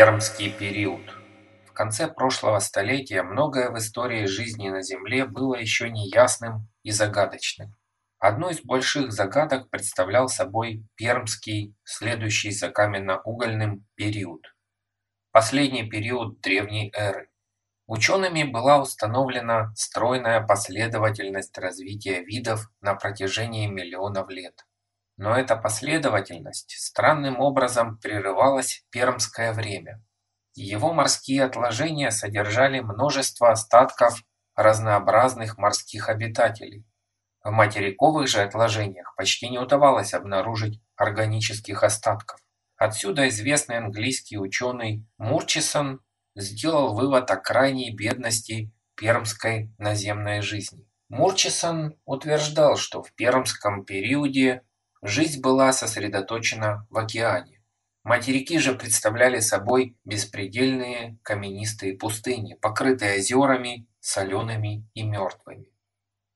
Пермский период. В конце прошлого столетия многое в истории жизни на Земле было еще неясным и загадочным. Одну из больших загадок представлял собой Пермский, следующий за каменно-угольным период. Последний период древней эры. Учеными была установлена стройная последовательность развития видов на протяжении миллионов лет. Но эта последовательность странным образом прерывалась пермское время. Его морские отложения содержали множество остатков разнообразных морских обитателей. В материковых же отложениях почти не удавалось обнаружить органических остатков. Отсюда известный английский ученый Мурчисон сделал вывод о крайней бедности пермской наземной жизни. Мурчисон утверждал, что в пермском периоде Жизнь была сосредоточена в океане. Материки же представляли собой беспредельные каменистые пустыни, покрытые озерами, солеными и мертвыми.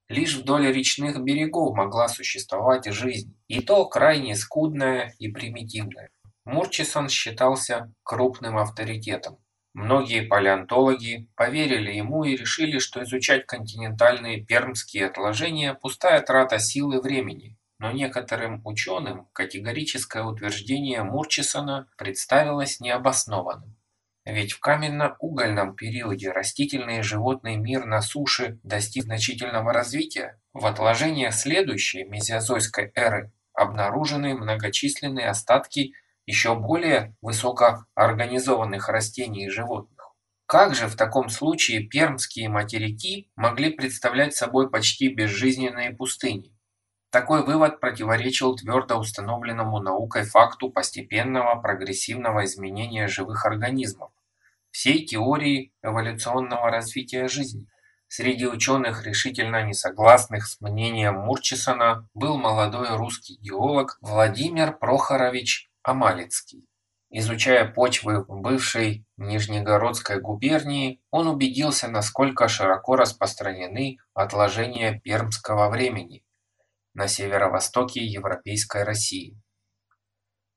Лишь вдоль речных берегов могла существовать жизнь, и то крайне скудная и примитивная. Мурчисон считался крупным авторитетом. Многие палеонтологи поверили ему и решили, что изучать континентальные пермские отложения – пустая трата сил и времени, но некоторым ученым категорическое утверждение Мурчисона представилось необоснованным. Ведь в каменно-угольном периоде растительный и животный мир на суше достиг значительного развития. В отложениях следующей мезиозойской эры обнаружены многочисленные остатки еще более высокоорганизованных растений и животных. Как же в таком случае пермские материки могли представлять собой почти безжизненные пустыни? Такой вывод противоречил твердо установленному наукой факту постепенного прогрессивного изменения живых организмов, всей теории эволюционного развития жизни. Среди ученых, решительно несогласных с мнением Мурчисона, был молодой русский геолог Владимир Прохорович Амалицкий. Изучая почвы бывшей Нижнегородской губернии, он убедился, насколько широко распространены отложения пермского времени, на северо-востоке Европейской России.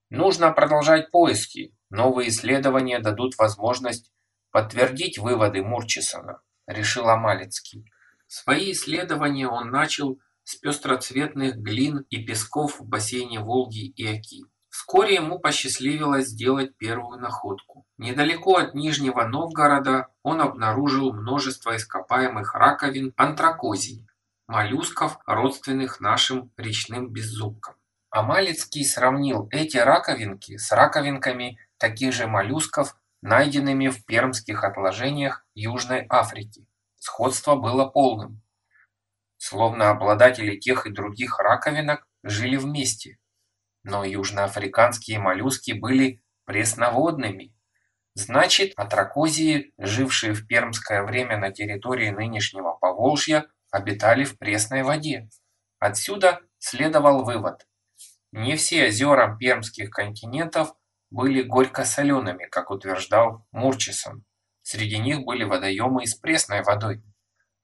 Нужно продолжать поиски. Новые исследования дадут возможность подтвердить выводы Мурчисона, решил Амалицкий. Свои исследования он начал с пестроцветных глин и песков в бассейне Волги и Оки. Вскоре ему посчастливилось сделать первую находку. Недалеко от Нижнего Новгорода он обнаружил множество ископаемых раковин антракозий, моллюсков, родственных нашим речным беззубкам. Амалицкий сравнил эти раковинки с раковинками таких же моллюсков, найденными в пермских отложениях Южной Африки. Сходство было полным. Словно обладатели тех и других раковинок жили вместе. Но южноафриканские моллюски были пресноводными. Значит, атракозии, жившие в пермское время на территории нынешнего Поволжья, обитали в пресной воде. Отсюда следовал вывод. Не все озера пермских континентов были горько-солеными, как утверждал Мурчисон. Среди них были водоемы с пресной водой.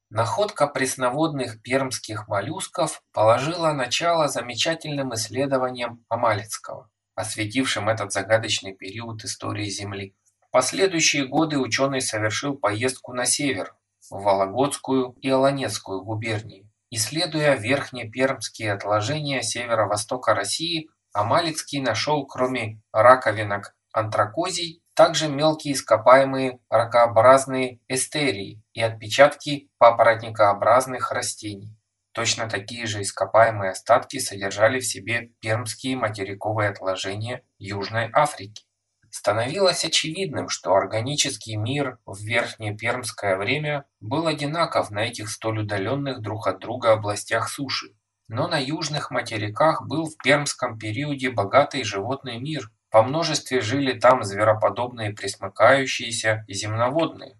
Находка пресноводных пермских моллюсков положила начало замечательным исследованиям Амалицкого, осветившим этот загадочный период истории Земли. В последующие годы ученый совершил поездку на север, в Вологодскую и Олонецкую губернии. Исследуя верхнепермские отложения северо-востока России, Амалицкий нашел кроме раковинок антракозий также мелкие ископаемые ракообразные эстерии и отпечатки папоротникообразных растений. Точно такие же ископаемые остатки содержали в себе пермские материковые отложения Южной Африки. Становилось очевидным, что органический мир в верхнепермское время был одинаков на этих столь удаленных друг от друга областях суши. Но на южных материках был в пермском периоде богатый животный мир. По множестве жили там звероподобные пресмыкающиеся и земноводные.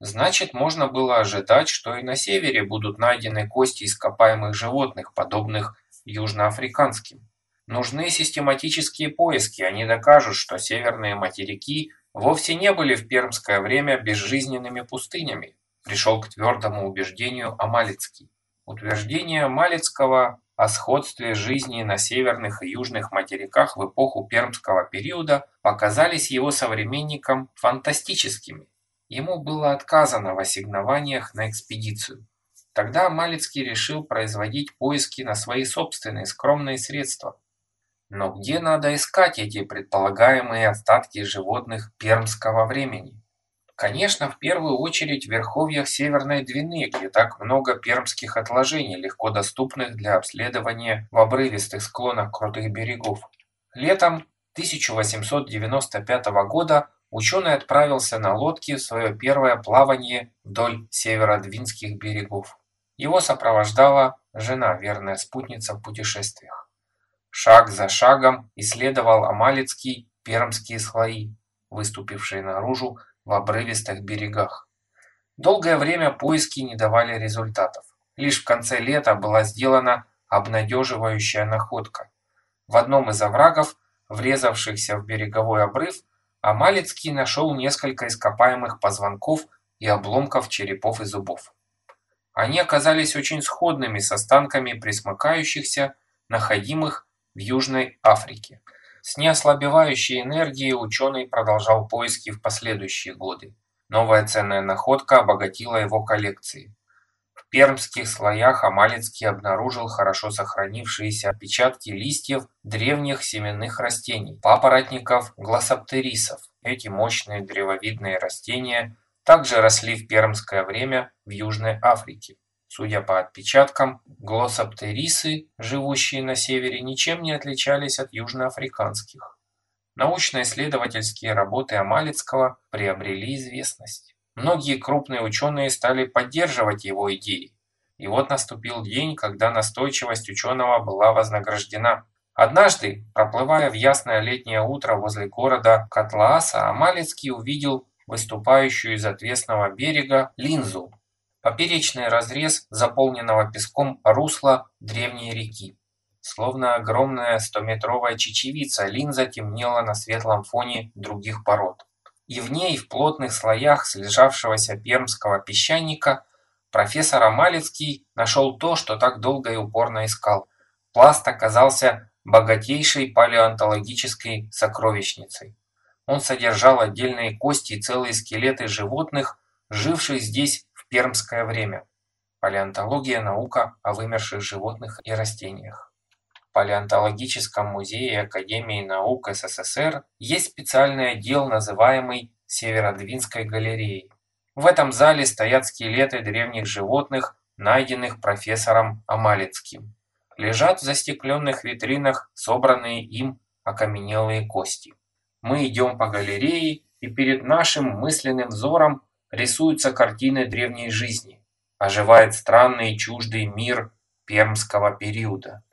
Значит, можно было ожидать, что и на севере будут найдены кости ископаемых животных, подобных южноафриканским. Нужны систематические поиски, они докажут, что северные материки вовсе не были в пермское время безжизненными пустынями, пришел к твердому убеждению Амалицкий. Утверждение Малицкого о сходстве жизни на северных и южных материках в эпоху пермского периода показались его современникам фантастическими. Ему было отказано в ассигнованиях на экспедицию. Тогда Малицкий решил производить поиски на свои собственные скромные средства. Но где надо искать эти предполагаемые остатки животных пермского времени? Конечно, в первую очередь в верховьях Северной Двины, где так много пермских отложений, легко доступных для обследования в обрывистых склонах крутых берегов. Летом 1895 года ученый отправился на лодке в свое первое плавание вдоль северодвинских берегов. Его сопровождала жена, верная спутница в путешествиях. Шаг за шагом исследовал Амалицкий пермские слои, выступившие наружу в обрывистых берегах. Долгое время поиски не давали результатов. Лишь в конце лета была сделана обнадеживающая находка. В одном из оврагов, врезавшихся в береговой обрыв, Амалицкий нашел несколько ископаемых позвонков и обломков черепов и зубов. Они оказались очень сходными с останками пресмыкающихся, находимых в Южной Африке. С неослабевающей энергией ученый продолжал поиски в последующие годы. Новая ценная находка обогатила его коллекции. В пермских слоях Амалицкий обнаружил хорошо сохранившиеся отпечатки листьев древних семенных растений, папоротников, глоссоптерисов. Эти мощные древовидные растения также росли в пермское время в Южной Африке. Судя по отпечаткам, глоссоптерисы, живущие на севере, ничем не отличались от южноафриканских. Научно-исследовательские работы Амалицкого приобрели известность. Многие крупные ученые стали поддерживать его идеи. И вот наступил день, когда настойчивость ученого была вознаграждена. Однажды, проплывая в ясное летнее утро возле города Котлааса, Амалицкий увидел выступающую из отвесного берега линзу, Поперечный разрез заполненного песком русла древней реки. Словно огромная стометровая чечевица, линза темнела на светлом фоне других пород. И в ней, в плотных слоях слежавшегося пермского песчаника, профессор Амалецкий нашел то, что так долго и упорно искал. Пласт оказался богатейшей палеонтологической сокровищницей. Он содержал отдельные кости и целые скелеты животных, живших здесь Пермское время. Палеонтология – наука о вымерших животных и растениях. В Палеонтологическом музее Академии наук СССР есть специальный отдел, называемый Северодвинской галереей. В этом зале стоят скелеты древних животных, найденных профессором Амалицким. Лежат в застекленных витринах собранные им окаменелые кости. Мы идем по галерее, и перед нашим мысленным взором рисуются картины древней жизни, оживает странный и чуждый мир пермского периода.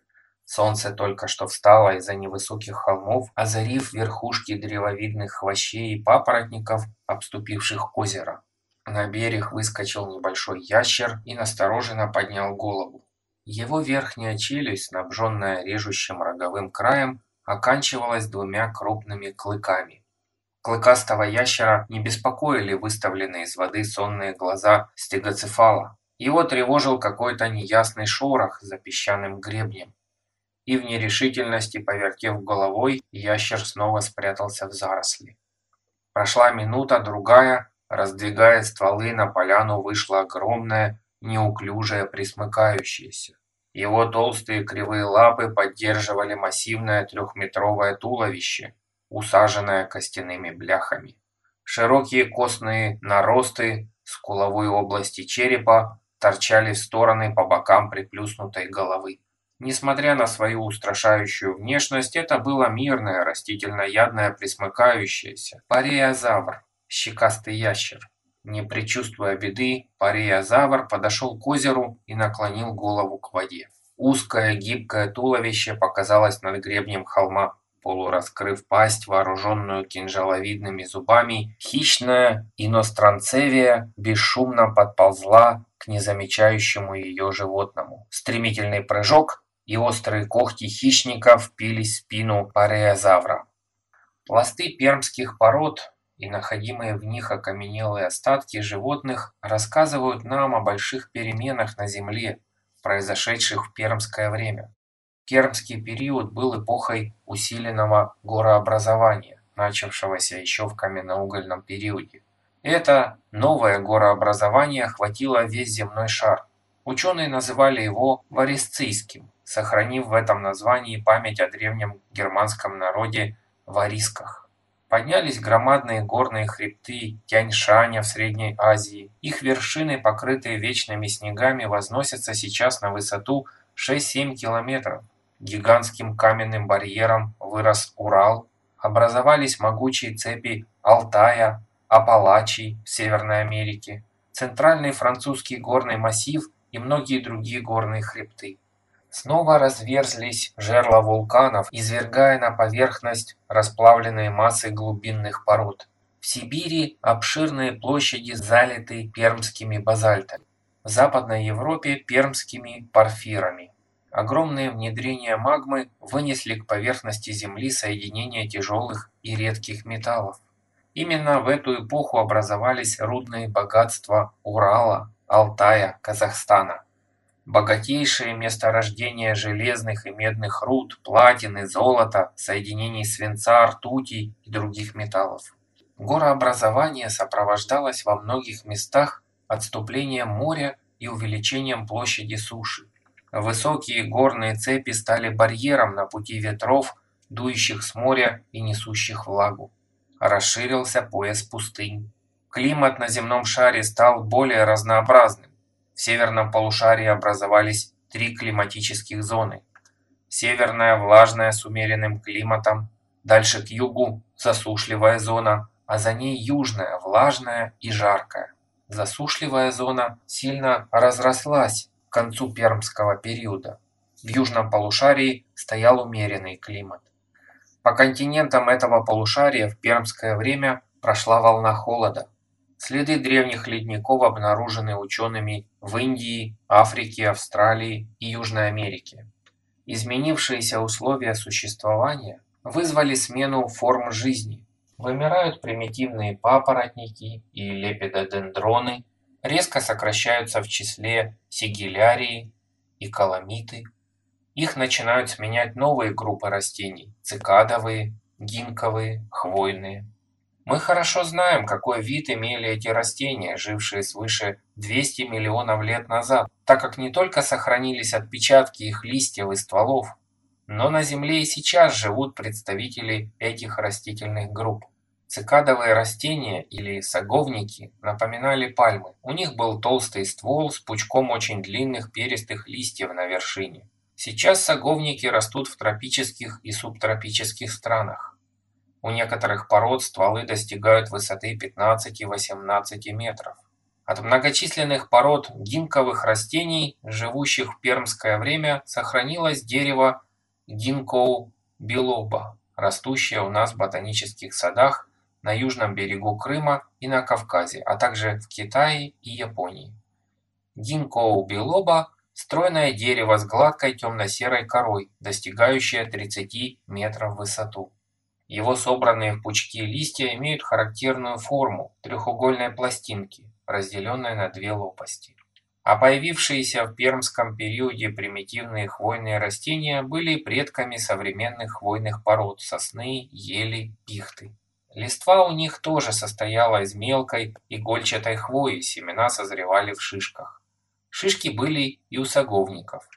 Солнце только что встало из-за невысоких холмов, озарив верхушки древовидных хвощей и папоротников, обступивших озеро. На берег выскочил небольшой ящер и настороженно поднял голову. Его верхняя челюсть, снабженная режущим роговым краем, оканчивалась двумя крупными клыками. Клыкастого ящера не беспокоили выставленные из воды сонные глаза стегоцефала. Его тревожил какой-то неясный шорох за песчаным гребнем. И в нерешительности, повертев головой, ящер снова спрятался в заросли. Прошла минута, другая, раздвигая стволы, на поляну вышла огромная, неуклюжая, присмыкающаяся. Его толстые кривые лапы поддерживали массивное трехметровое туловище, усаженная костяными бляхами. Широкие костные наросты скуловой области черепа торчали в стороны по бокам приплюснутой головы. Несмотря на свою устрашающую внешность, это было мирное, растительноядное, присмыкающееся пареозавр, щекастый ящер. Не предчувствуя беды, пареозавр подошел к озеру и наклонил голову к воде. Узкое гибкое туловище показалось над гребнем холма. Полураскрыв пасть, вооруженную кинжаловидными зубами, хищная иностранцевия бесшумно подползла к незамечающему ее животному. Стремительный прыжок, и острые когти хищника впились в спину пареозавра. Пласты пермских пород и находимые в них окаменелые остатки животных рассказывают нам о больших переменах на Земле, произошедших в пермское время. Пермский период был эпохой усиленного горообразования, начавшегося еще в каменноугольном периоде. Это новое горообразование охватило весь земной шар. Ученые называли его Варисцийским, сохранив в этом названии память о древнем германском народе Варисках. Поднялись громадные горные хребты Тянь-Шаня в Средней Азии. Их вершины, покрытые вечными снегами, возносятся сейчас на высоту 6-7 километров. Гигантским каменным барьером вырос Урал. Образовались могучие цепи Алтая, Апалачий в Северной Америке, центральный французский горный массив и многие другие горные хребты. Снова разверзлись жерла вулканов, извергая на поверхность расплавленные массы глубинных пород. В Сибири обширные площади залиты пермскими базальтами. В Западной Европе – пермскими порфирами. Огромные внедрения магмы вынесли к поверхности Земли соединения тяжелых и редких металлов. Именно в эту эпоху образовались рудные богатства Урала, Алтая, Казахстана. Богатейшие месторождения железных и медных руд, платины, золота, соединений свинца, ртути и других металлов. Горообразование сопровождалось во многих местах отступлением моря и увеличением площади суши. Высокие горные цепи стали барьером на пути ветров, дующих с моря и несущих влагу расширился пояс пустынь. Климат на земном шаре стал более разнообразным. В северном полушарии образовались три климатических зоны. Северная влажная с умеренным климатом, дальше к югу засушливая зона, а за ней южная влажная и жаркая. Засушливая зона сильно разрослась к концу пермского периода. В южном полушарии стоял умеренный климат. По континентам этого полушария в пермское время прошла волна холода. Следы древних ледников обнаружены учеными в Индии, Африке, Австралии и Южной Америке. Изменившиеся условия существования вызвали смену форм жизни. Вымирают примитивные папоротники и лепидодендроны, резко сокращаются в числе сигилярии и каламиты. Их начинают сменять новые группы растений – цикадовые, гинковые, хвойные. Мы хорошо знаем, какой вид имели эти растения, жившие свыше 200 миллионов лет назад, так как не только сохранились отпечатки их листьев и стволов, но на Земле и сейчас живут представители этих растительных групп. Цикадовые растения или саговники напоминали пальмы. У них был толстый ствол с пучком очень длинных перистых листьев на вершине. Сейчас саговники растут в тропических и субтропических странах. У некоторых пород стволы достигают высоты 15-18 метров. От многочисленных пород гинковых растений, живущих в пермское время, сохранилось дерево гинкоу билоба, растущее у нас в ботанических садах на южном берегу Крыма и на Кавказе, а также в Китае и Японии. Гинкоу билоба Стройное дерево с гладкой темно-серой корой, достигающее 30 метров в высоту. Его собранные в пучки листья имеют характерную форму треугольной пластинки, разделенной на две лопасти. А появившиеся в пермском периоде примитивные хвойные растения были предками современных хвойных пород сосны, ели, пихты. Листва у них тоже состояла из мелкой игольчатой хвои, семена созревали в шишках. Шишки были и у саговников.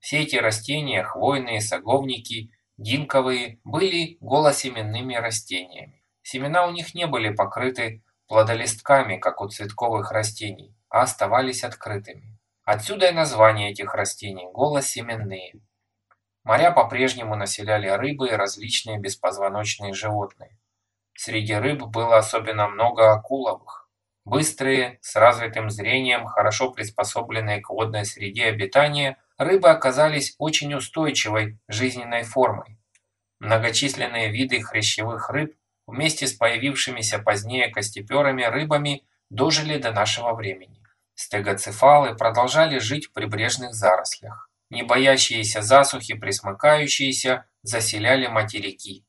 Все эти растения, хвойные, саговники, гинковые, были голосеменными растениями. Семена у них не были покрыты плодолистками, как у цветковых растений, а оставались открытыми. Отсюда и название этих растений – голосеменные. Моря по-прежнему населяли рыбы и различные беспозвоночные животные. Среди рыб было особенно много акуловых. Быстрые, с развитым зрением, хорошо приспособленные к водной среде обитания, рыбы оказались очень устойчивой жизненной формой. Многочисленные виды хрящевых рыб вместе с появившимися позднее костеперами рыбами дожили до нашего времени. Стегоцефалы продолжали жить в прибрежных зарослях. Не боящиеся засухи, присмыкающиеся, заселяли материки.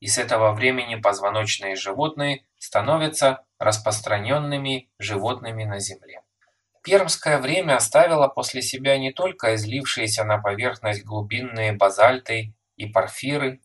И с этого времени позвоночные животные становятся распространенными животными на Земле. Пермское время оставило после себя не только излившиеся на поверхность глубинные базальты и порфиры,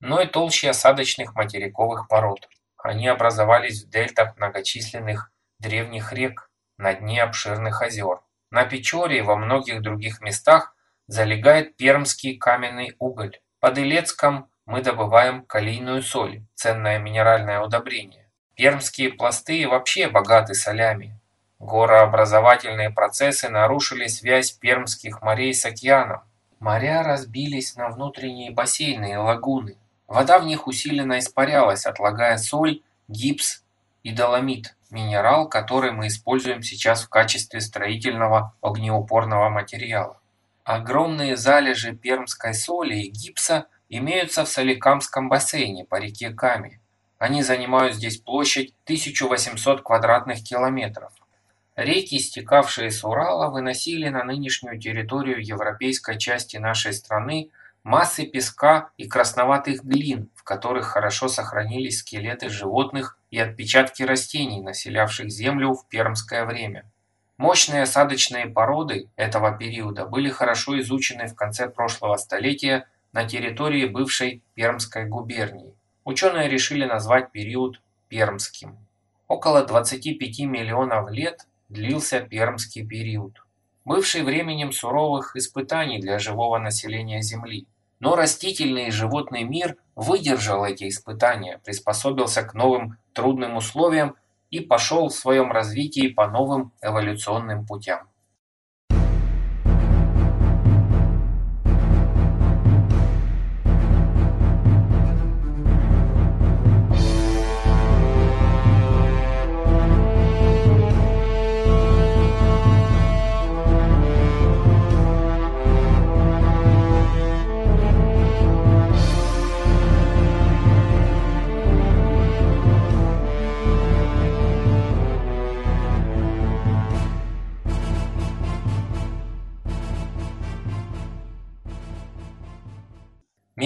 но и толщи осадочных материковых пород. Они образовались в дельтах многочисленных древних рек, на дне обширных озер. На Печоре и во многих других местах залегает пермский каменный уголь. Под Илецком мы добываем калийную соль, ценное минеральное удобрение. Пермские пласты вообще богаты солями. Горообразовательные процессы нарушили связь пермских морей с океаном. Моря разбились на внутренние бассейны и лагуны. Вода в них усиленно испарялась, отлагая соль, гипс и доломит, минерал, который мы используем сейчас в качестве строительного огнеупорного материала. Огромные залежи пермской соли и гипса имеются в Соликамском бассейне по реке Каме. Они занимают здесь площадь 1800 квадратных километров. Реки, стекавшие с Урала, выносили на нынешнюю территорию европейской части нашей страны массы песка и красноватых глин, в которых хорошо сохранились скелеты животных и отпечатки растений, населявших землю в пермское время. Мощные осадочные породы этого периода были хорошо изучены в конце прошлого столетия на территории бывшей Пермской губернии. Ученые решили назвать период Пермским. Около 25 миллионов лет длился Пермский период, бывший временем суровых испытаний для живого населения Земли. Но растительный и животный мир выдержал эти испытания, приспособился к новым трудным условиям и пошел в своем развитии по новым эволюционным путям.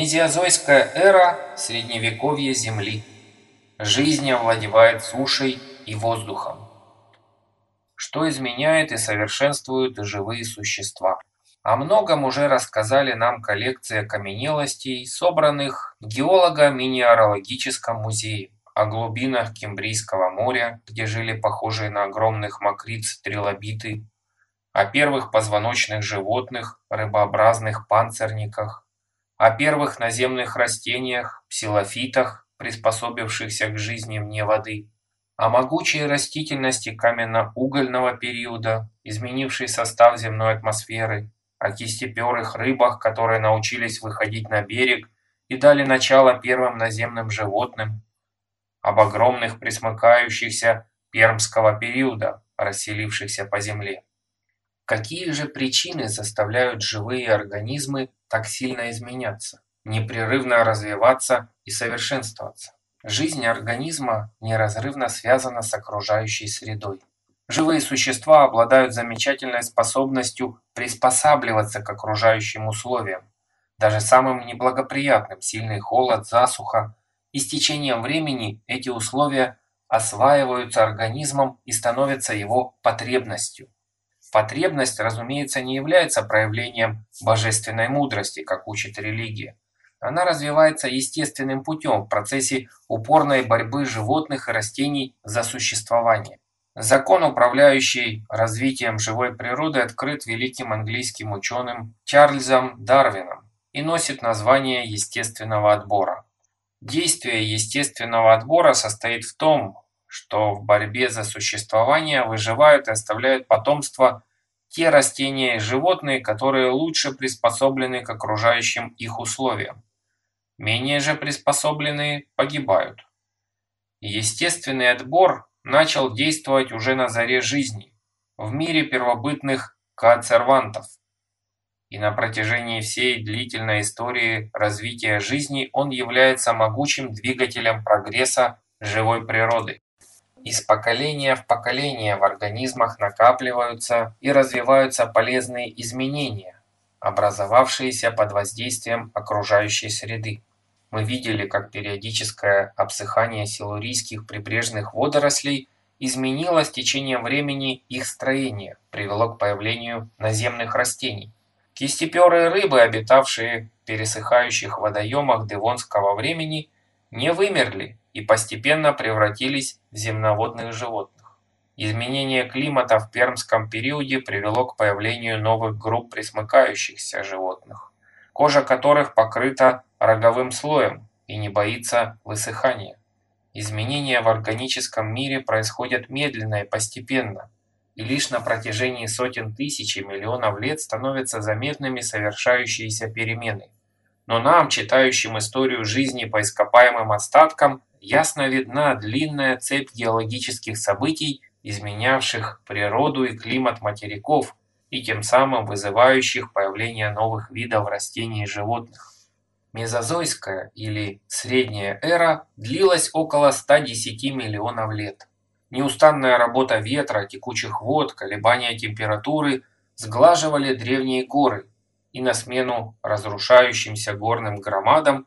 Мезиозойская эра – средневековье Земли. Жизнь овладевает сушей и воздухом, что изменяет и совершенствует живые существа. О многом уже рассказали нам коллекции окаменелостей, собранных в геолого-минералогическом музее, о глубинах Кембрийского моря, где жили похожие на огромных мокриц трилобиты, о первых позвоночных животных, рыбообразных панцирниках, о первых наземных растениях, псилофитах, приспособившихся к жизни вне воды, о могучей растительности каменно-угольного периода, изменившей состав земной атмосферы, о кистеперых рыбах, которые научились выходить на берег и дали начало первым наземным животным, об огромных присмыкающихся пермского периода, расселившихся по земле. Какие же причины заставляют живые организмы так сильно изменяться, непрерывно развиваться и совершенствоваться? Жизнь организма неразрывно связана с окружающей средой. Живые существа обладают замечательной способностью приспосабливаться к окружающим условиям, даже самым неблагоприятным – сильный холод, засуха. И с течением времени эти условия осваиваются организмом и становятся его потребностью. Потребность, разумеется, не является проявлением божественной мудрости, как учит религия. Она развивается естественным путем в процессе упорной борьбы животных и растений за существование. Закон, управляющий развитием живой природы, открыт великим английским ученым Чарльзом Дарвином и носит название естественного отбора. Действие естественного отбора состоит в том, что в борьбе за существование выживают и оставляют потомство те растения и животные, которые лучше приспособлены к окружающим их условиям. Менее же приспособленные погибают. Естественный отбор начал действовать уже на заре жизни, в мире первобытных коацервантов. И на протяжении всей длительной истории развития жизни он является могучим двигателем прогресса живой природы. Из поколения в поколение в организмах накапливаются и развиваются полезные изменения, образовавшиеся под воздействием окружающей среды. Мы видели, как периодическое обсыхание силурийских прибрежных водорослей изменило с течением времени их строение, привело к появлению наземных растений. Кистеперые рыбы, обитавшие в пересыхающих водоемах девонского времени, не вымерли и постепенно превратились в земноводных животных. Изменение климата в пермском периоде привело к появлению новых групп пресмыкающихся животных, кожа которых покрыта роговым слоем и не боится высыхания. Изменения в органическом мире происходят медленно и постепенно, и лишь на протяжении сотен тысяч и миллионов лет становятся заметными совершающиеся перемены. Но нам, читающим историю жизни по ископаемым остаткам, ясно видна длинная цепь геологических событий, изменявших природу и климат материков и тем самым вызывающих появление новых видов растений и животных. Мезозойская или средняя эра длилась около 110 миллионов лет. Неустанная работа ветра, текучих вод, колебания температуры сглаживали древние горы, и на смену разрушающимся горным громадам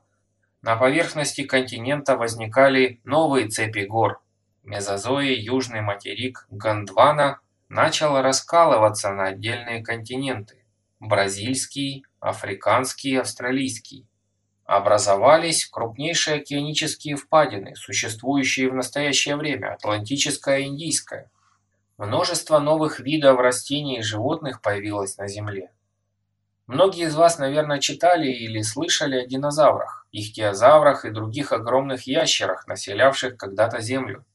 на поверхности континента возникали новые цепи гор. Мезозое южный материк Гондвана начал раскалываться на отдельные континенты – бразильский, африканский, австралийский. Образовались крупнейшие океанические впадины, существующие в настоящее время – Атлантическая и Индийская. Множество новых видов растений и животных появилось на Земле. Многие из вас, наверное, читали или слышали о динозаврах, ихтиозаврах и других огромных ящерах, населявших когда-то Землю.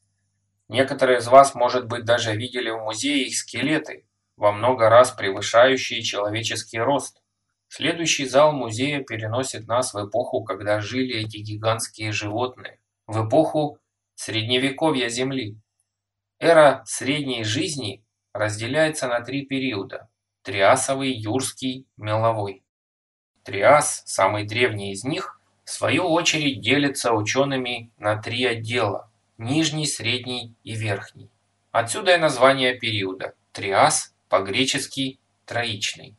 Некоторые из вас, может быть, даже видели в музее их скелеты, во много раз превышающие человеческий рост. Следующий зал музея переносит нас в эпоху, когда жили эти гигантские животные, в эпоху Средневековья Земли. Эра средней жизни разделяется на три периода Триасовый, Юрский, Меловой. Триас, самый древний из них, свою очередь делится учеными на три отдела – нижний, средний и верхний. Отсюда и название периода – Триас, по-гречески – троичный.